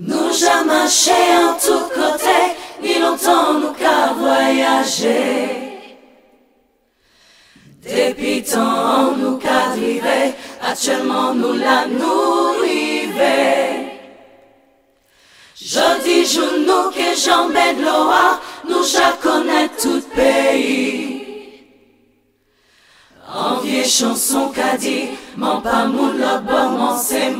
Nous jamais marché en tout côté, ni longtemps nous qu'à voyager. Depuis tant nous qu'à actuellement nous la nous Je dis je nous que j'emmène l'oa, nous ja connaît tout pays. En vieille chanson qu'a dit, mon pas mon là-bas, c'est